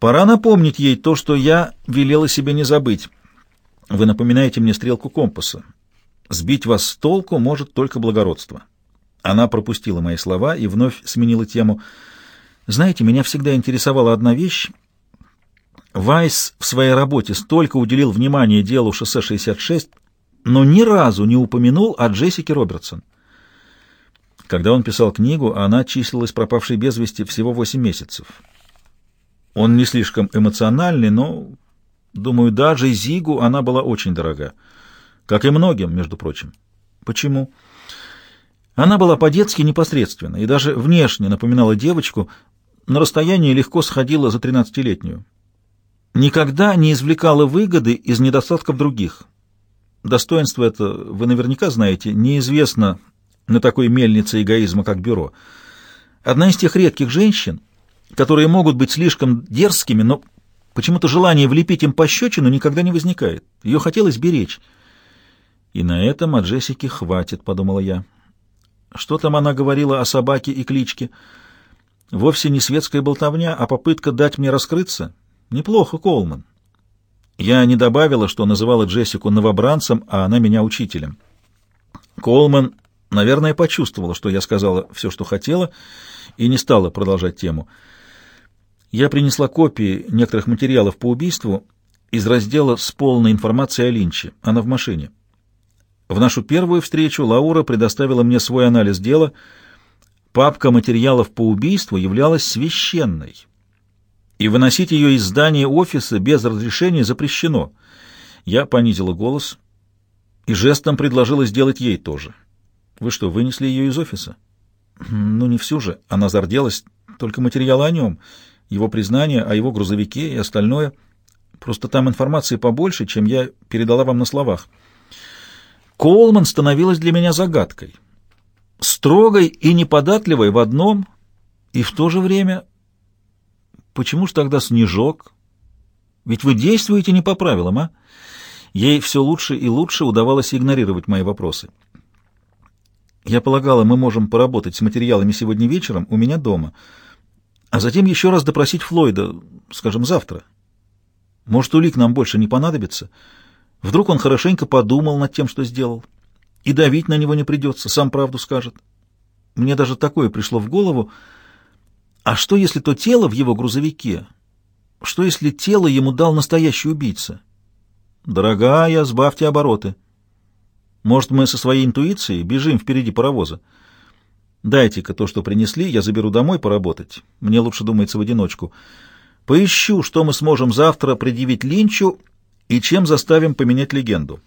Пора напомнить ей то, что я велела себе не забыть. Вы напоминаете мне стрелку компаса. Сбить вас с толку может только благородство. Она пропустила мои слова и вновь сменила тему. Знаете, меня всегда интересовала одна вещь. Вайс в своей работе столько уделил внимания делу шоссе 66, но ни разу не упомянул о Джессике Робертсон. Когда он писал книгу, она числилась пропавшей без вести всего 8 месяцев. Он не слишком эмоциональный, но, думаю, даже Зигу она была очень дорога. Как и многим, между прочим. Почему? Она была по-детски непосредственна и даже внешне напоминала девочку, на расстоянии легко сходила за тринадцатилетнюю. Никогда не извлекала выгоды из недостатков других. Достоинство это, вы наверняка знаете, неизвестно на такой мельнице эгоизма, как бюро. Одна из тех редких женщин, которые могут быть слишком дерзкими, но почему-то желание влепить им пощечину никогда не возникает. Ее хотелось беречь. И на этом от Джессики хватит, подумала я. Что там она говорила о собаке и кличке? Вовсе не светская болтовня, а попытка дать мне раскрыться. Неплохо, Колман. Я не добавила, что называла Джессику новобранцем, а она меня учителем. Колман, наверное, почувствовала, что я сказала все, что хотела, и не стала продолжать тему. Я принесла копии некоторых материалов по убийству из раздела с полной информацией о Линче. Она в машине. В нашу первую встречу Лаура предоставила мне свой анализ дела. Папка материалов по убийству являлась священной, и выносить ее из здания офиса без разрешения запрещено. Я понизила голос и жестом предложила сделать ей тоже. Вы что, вынесли ее из офиса? Ну, не всю же. Она зарделась. Только материалы о нем, его признание о его грузовике и остальное. Просто там информации побольше, чем я передала вам на словах. Колман становилась для меня загадкой. Строгой и неподатливой в одном, и в то же время... Почему ж тогда снежок? Ведь вы действуете не по правилам, а? Ей все лучше и лучше удавалось игнорировать мои вопросы. Я полагала, мы можем поработать с материалами сегодня вечером у меня дома, а затем еще раз допросить Флойда, скажем, завтра. Может, улик нам больше не понадобится?» Вдруг он хорошенько подумал над тем, что сделал. И давить на него не придется, сам правду скажет. Мне даже такое пришло в голову. А что, если то тело в его грузовике? Что, если тело ему дал настоящий убийца? Дорогая, сбавьте обороты. Может, мы со своей интуицией бежим впереди паровоза? Дайте-ка то, что принесли, я заберу домой поработать. Мне лучше думается в одиночку. Поищу, что мы сможем завтра предъявить Линчу и чем заставим поменять легенду.